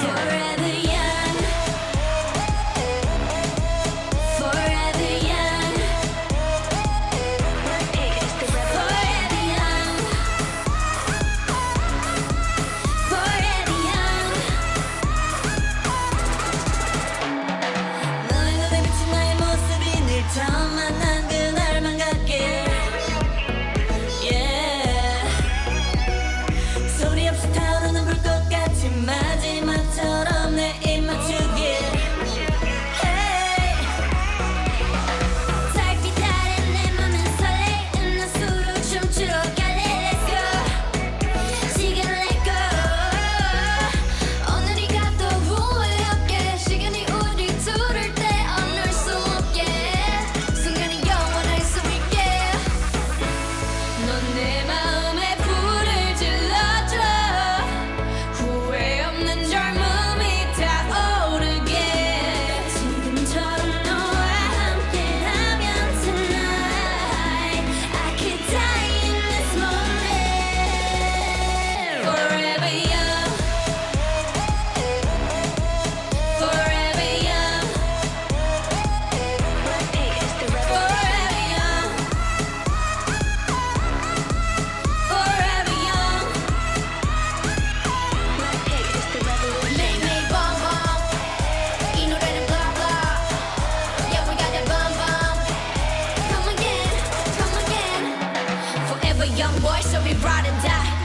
forever young boy, so we ride and die.